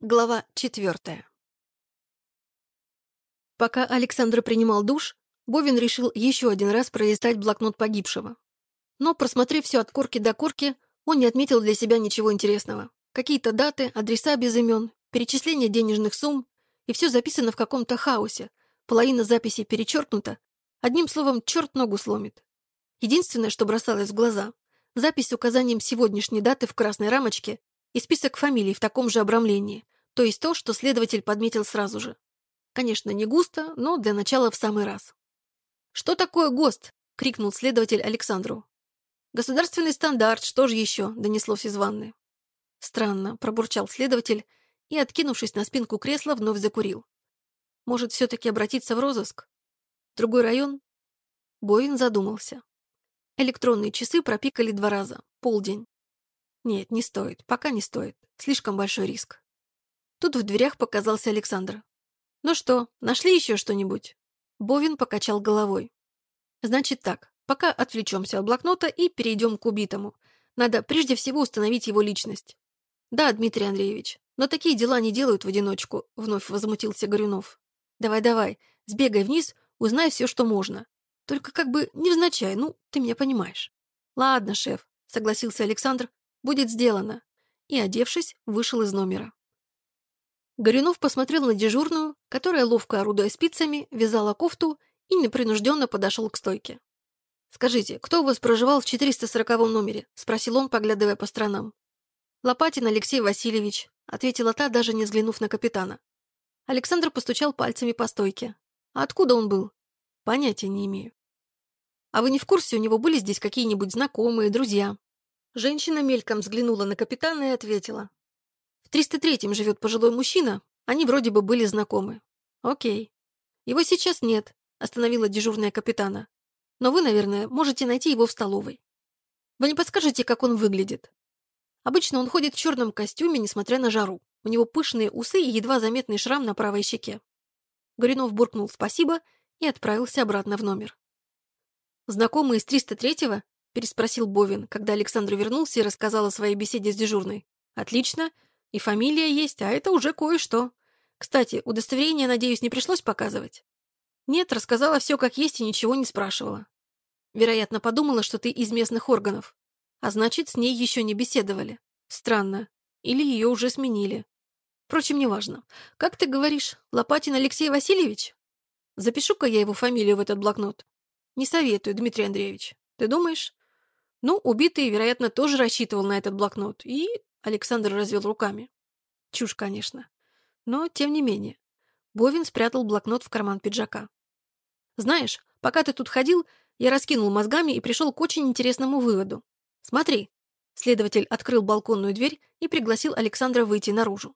Глава четвертая. Пока Александр принимал душ, Бовин решил еще один раз пролистать блокнот погибшего. Но, просмотрев все от корки до корки, он не отметил для себя ничего интересного. Какие-то даты, адреса без имен, перечисление денежных сумм, и все записано в каком-то хаосе. Половина записей перечеркнута. Одним словом, черт ногу сломит. Единственное, что бросалось в глаза — запись с указанием сегодняшней даты в красной рамочке и список фамилий в таком же обрамлении, то есть то, что следователь подметил сразу же. Конечно, не густо, но для начала в самый раз. «Что такое ГОСТ?» — крикнул следователь Александру. «Государственный стандарт, что же еще?» — донеслось из ванны. «Странно», — пробурчал следователь и, откинувшись на спинку кресла, вновь закурил. «Может, все-таки обратиться в розыск? Другой район?» Боин задумался. Электронные часы пропикали два раза. Полдень. Нет, не стоит, пока не стоит. Слишком большой риск. Тут в дверях показался Александр. «Ну что, нашли еще что-нибудь?» Бовин покачал головой. «Значит так, пока отвлечемся от блокнота и перейдем к убитому. Надо прежде всего установить его личность». «Да, Дмитрий Андреевич, но такие дела не делают в одиночку», — вновь возмутился Горюнов. «Давай-давай, сбегай вниз, узнай все, что можно. Только как бы невзначай, ну, ты меня понимаешь». «Ладно, шеф», — согласился Александр, Будет сделано!» И, одевшись, вышел из номера. Горюнов посмотрел на дежурную, которая, ловко орудуя спицами, вязала кофту и непринужденно подошел к стойке. «Скажите, кто у вас проживал в 440 номере?» — спросил он, поглядывая по сторонам. «Лопатин Алексей Васильевич», — ответила та, даже не взглянув на капитана. Александр постучал пальцами по стойке. «А откуда он был?» «Понятия не имею». «А вы не в курсе, у него были здесь какие-нибудь знакомые, друзья?» Женщина мельком взглянула на капитана и ответила. «В 303-м живет пожилой мужчина, они вроде бы были знакомы». «Окей. Его сейчас нет», — остановила дежурная капитана. «Но вы, наверное, можете найти его в столовой. Вы не подскажете, как он выглядит?» Обычно он ходит в черном костюме, несмотря на жару. У него пышные усы и едва заметный шрам на правой щеке. Горюнов буркнул «спасибо» и отправился обратно в номер. Знакомый из 303-го переспросил Бовин, когда Александр вернулся и рассказал о своей беседе с дежурной. «Отлично. И фамилия есть, а это уже кое-что. Кстати, удостоверение, надеюсь, не пришлось показывать?» «Нет, рассказала все как есть и ничего не спрашивала. Вероятно, подумала, что ты из местных органов. А значит, с ней еще не беседовали. Странно. Или ее уже сменили. Впрочем, неважно. Как ты говоришь, Лопатин Алексей Васильевич? Запишу-ка я его фамилию в этот блокнот. Не советую, Дмитрий Андреевич. Ты думаешь? Ну, убитый, вероятно, тоже рассчитывал на этот блокнот, и Александр развел руками. Чушь, конечно. Но, тем не менее. Бовин спрятал блокнот в карман пиджака. «Знаешь, пока ты тут ходил, я раскинул мозгами и пришел к очень интересному выводу. Смотри». Следователь открыл балконную дверь и пригласил Александра выйти наружу.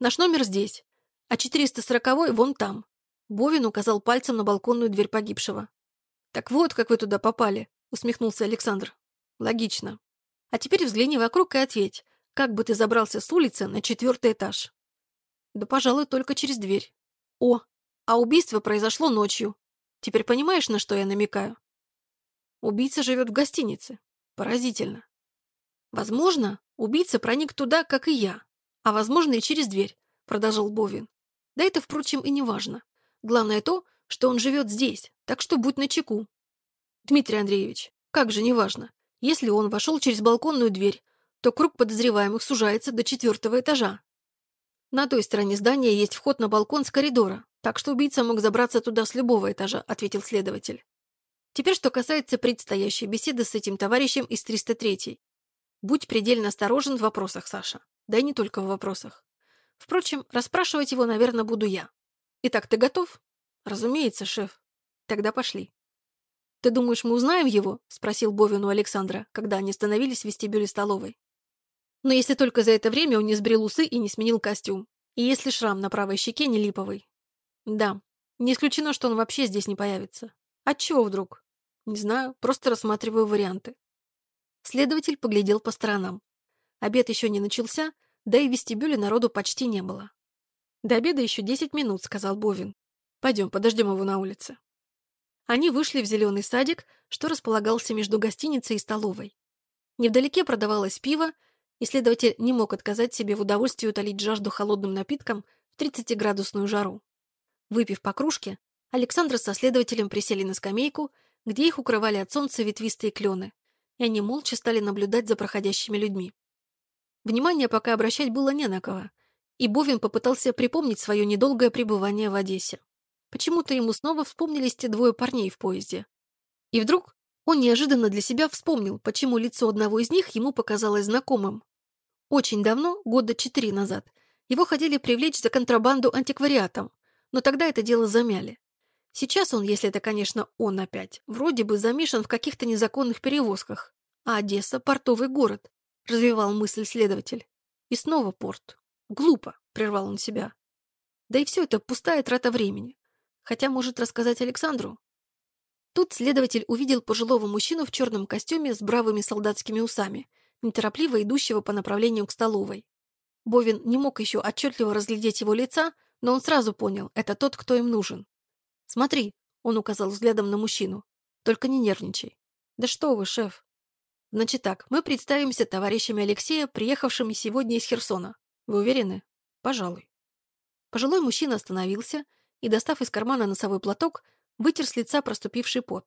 «Наш номер здесь, а 440-й вон там». Бовин указал пальцем на балконную дверь погибшего. «Так вот, как вы туда попали», — усмехнулся Александр. Логично. А теперь взгляни вокруг и ответь, как бы ты забрался с улицы на четвертый этаж? Да, пожалуй, только через дверь. О, а убийство произошло ночью. Теперь понимаешь, на что я намекаю? Убийца живет в гостинице. Поразительно. Возможно, убийца проник туда, как и я. А возможно, и через дверь, продолжал Бовин. Да это, впрочем, и не важно. Главное то, что он живет здесь, так что будь начеку. Дмитрий Андреевич, как же не важно. Если он вошел через балконную дверь, то круг подозреваемых сужается до четвертого этажа. На той стороне здания есть вход на балкон с коридора, так что убийца мог забраться туда с любого этажа, ответил следователь. Теперь, что касается предстоящей беседы с этим товарищем из 303-й. Будь предельно осторожен в вопросах, Саша. Да и не только в вопросах. Впрочем, расспрашивать его, наверное, буду я. Итак, ты готов? Разумеется, шеф. Тогда пошли. «Ты думаешь, мы узнаем его?» — спросил Бовин у Александра, когда они остановились в вестибюле столовой. Но если только за это время он не сбрил усы и не сменил костюм. И если шрам на правой щеке не липовый. Да, не исключено, что он вообще здесь не появится. Отчего вдруг? Не знаю, просто рассматриваю варианты. Следователь поглядел по сторонам. Обед еще не начался, да и в вестибюле народу почти не было. «До обеда еще десять минут», — сказал Бовин. «Пойдем, подождем его на улице». Они вышли в зеленый садик, что располагался между гостиницей и столовой. Невдалеке продавалось пиво, Исследователь не мог отказать себе в удовольствии утолить жажду холодным напитком в 30-градусную жару. Выпив по кружке, Александр со следователем присели на скамейку, где их укрывали от солнца ветвистые клены, и они молча стали наблюдать за проходящими людьми. Внимание пока обращать было не на кого, и Бовин попытался припомнить свое недолгое пребывание в Одессе. Почему-то ему снова вспомнились те двое парней в поезде. И вдруг он неожиданно для себя вспомнил, почему лицо одного из них ему показалось знакомым. Очень давно, года четыре назад, его хотели привлечь за контрабанду антиквариатом, но тогда это дело замяли. Сейчас он, если это, конечно, он опять, вроде бы замешан в каких-то незаконных перевозках. А Одесса — портовый город, — развивал мысль следователь. И снова порт. Глупо, — прервал он себя. Да и все это пустая трата времени. Хотя может рассказать Александру, Тут следователь увидел пожилого мужчину в черном костюме с бравыми солдатскими усами, неторопливо идущего по направлению к столовой. Бовин не мог еще отчетливо разглядеть его лица, но он сразу понял, это тот, кто им нужен. «Смотри», — он указал взглядом на мужчину, — «только не нервничай». «Да что вы, шеф». «Значит так, мы представимся товарищами Алексея, приехавшими сегодня из Херсона. Вы уверены?» «Пожалуй». Пожилой мужчина остановился и, достав из кармана носовой платок, вытер с лица проступивший пот.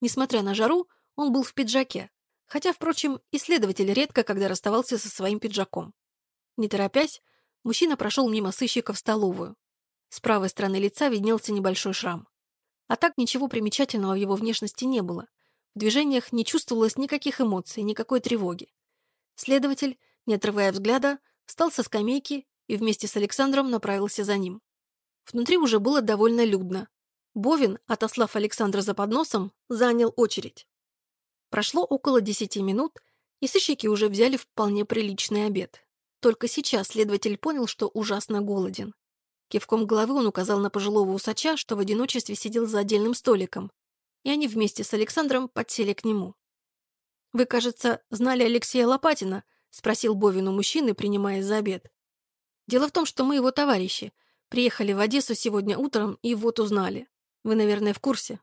Несмотря на жару, он был в пиджаке, хотя, впрочем, исследователь редко когда расставался со своим пиджаком. Не торопясь, мужчина прошел мимо сыщика в столовую. С правой стороны лица виднелся небольшой шрам. А так ничего примечательного в его внешности не было. В движениях не чувствовалось никаких эмоций, никакой тревоги. Следователь, не отрывая взгляда, встал со скамейки и вместе с Александром направился за ним. Внутри уже было довольно людно. Бовин, отослав Александра за подносом, занял очередь. Прошло около десяти минут, и сыщики уже взяли вполне приличный обед. Только сейчас следователь понял, что ужасно голоден. Кивком головы он указал на пожилого усача, что в одиночестве сидел за отдельным столиком, и они вместе с Александром подсели к нему. «Вы, кажется, знали Алексея Лопатина?» — спросил Бовин у мужчины, принимая за обед. «Дело в том, что мы его товарищи. Приехали в Одессу сегодня утром и вот узнали. Вы, наверное, в курсе?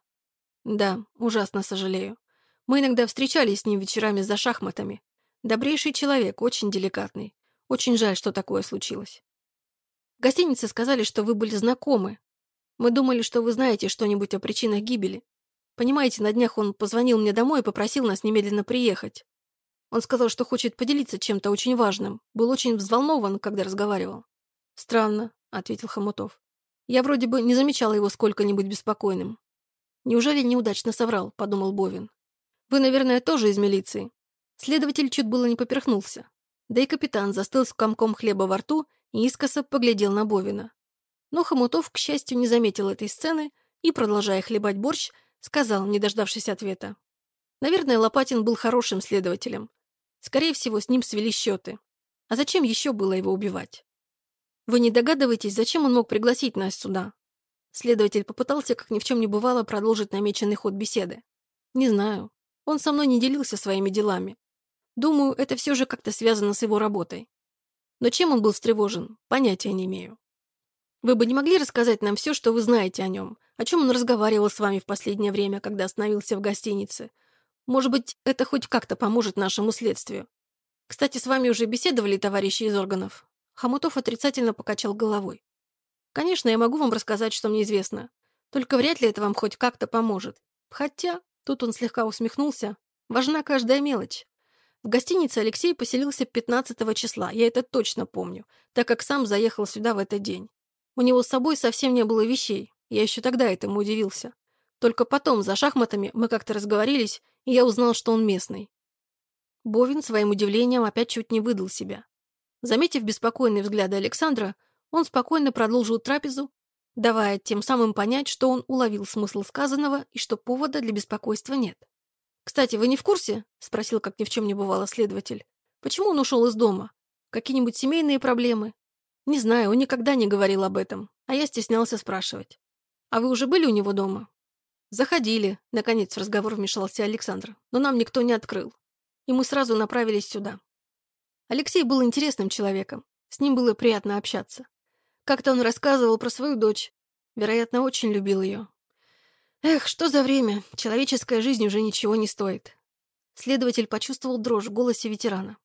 Да, ужасно сожалею. Мы иногда встречались с ним вечерами за шахматами. Добрейший человек, очень деликатный. Очень жаль, что такое случилось. В гостинице сказали, что вы были знакомы. Мы думали, что вы знаете что-нибудь о причинах гибели. Понимаете, на днях он позвонил мне домой и попросил нас немедленно приехать. Он сказал, что хочет поделиться чем-то очень важным. Был очень взволнован, когда разговаривал. «Странно», — ответил Хомутов. Я вроде бы не замечала его сколько-нибудь беспокойным. Неужели неудачно соврал, подумал Бовин. Вы, наверное, тоже из милиции. Следователь чуть было не поперхнулся. Да и капитан застыл с комком хлеба во рту и искоса поглядел на Бовина. Но Хомутов, к счастью, не заметил этой сцены и, продолжая хлебать борщ, сказал, не дождавшись ответа. Наверное, Лопатин был хорошим следователем. Скорее всего, с ним свели счеты. А зачем еще было его убивать? Вы не догадываетесь, зачем он мог пригласить нас сюда?» Следователь попытался, как ни в чем не бывало, продолжить намеченный ход беседы. «Не знаю. Он со мной не делился своими делами. Думаю, это все же как-то связано с его работой. Но чем он был встревожен, понятия не имею. Вы бы не могли рассказать нам все, что вы знаете о нем? О чем он разговаривал с вами в последнее время, когда остановился в гостинице? Может быть, это хоть как-то поможет нашему следствию? Кстати, с вами уже беседовали товарищи из органов. Хомутов отрицательно покачал головой. «Конечно, я могу вам рассказать, что мне известно. Только вряд ли это вам хоть как-то поможет. Хотя...» Тут он слегка усмехнулся. «Важна каждая мелочь. В гостинице Алексей поселился 15 числа, я это точно помню, так как сам заехал сюда в этот день. У него с собой совсем не было вещей, я еще тогда этому удивился. Только потом, за шахматами, мы как-то разговорились, и я узнал, что он местный. Бовин своим удивлением опять чуть не выдал себя. Заметив беспокойные взгляды Александра, он спокойно продолжил трапезу, давая тем самым понять, что он уловил смысл сказанного и что повода для беспокойства нет. «Кстати, вы не в курсе?» — спросил, как ни в чем не бывало следователь. «Почему он ушел из дома? Какие-нибудь семейные проблемы?» «Не знаю, он никогда не говорил об этом, а я стеснялся спрашивать. А вы уже были у него дома?» «Заходили», — наконец в разговор вмешался Александр, «но нам никто не открыл. И мы сразу направились сюда. Алексей был интересным человеком, с ним было приятно общаться. Как-то он рассказывал про свою дочь. Вероятно, очень любил ее. Эх, что за время, человеческая жизнь уже ничего не стоит. Следователь почувствовал дрожь в голосе ветерана.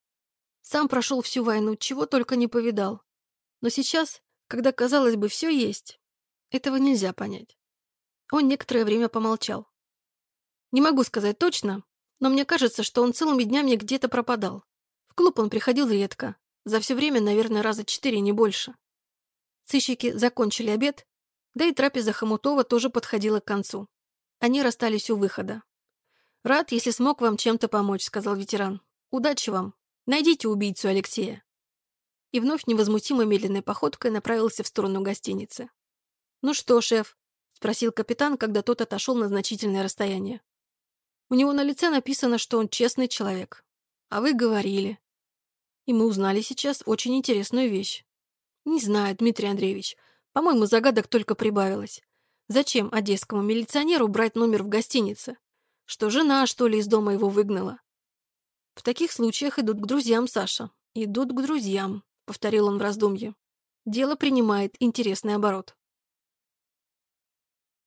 Сам прошел всю войну, чего только не повидал. Но сейчас, когда, казалось бы, все есть, этого нельзя понять. Он некоторое время помолчал. Не могу сказать точно, но мне кажется, что он целыми днями где-то пропадал. Клуб он приходил редко. За все время, наверное, раза четыре, не больше. Сыщики закончили обед, да и трапеза Хомутова тоже подходила к концу. Они расстались у выхода. «Рад, если смог вам чем-то помочь», — сказал ветеран. «Удачи вам. Найдите убийцу Алексея». И вновь невозмутимо медленной походкой направился в сторону гостиницы. «Ну что, шеф?» — спросил капитан, когда тот отошел на значительное расстояние. «У него на лице написано, что он честный человек. А вы говорили. И мы узнали сейчас очень интересную вещь. Не знаю, Дмитрий Андреевич. По-моему, загадок только прибавилось. Зачем одесскому милиционеру брать номер в гостинице? Что жена, что ли, из дома его выгнала? В таких случаях идут к друзьям, Саша. Идут к друзьям, повторил он в раздумье. Дело принимает интересный оборот.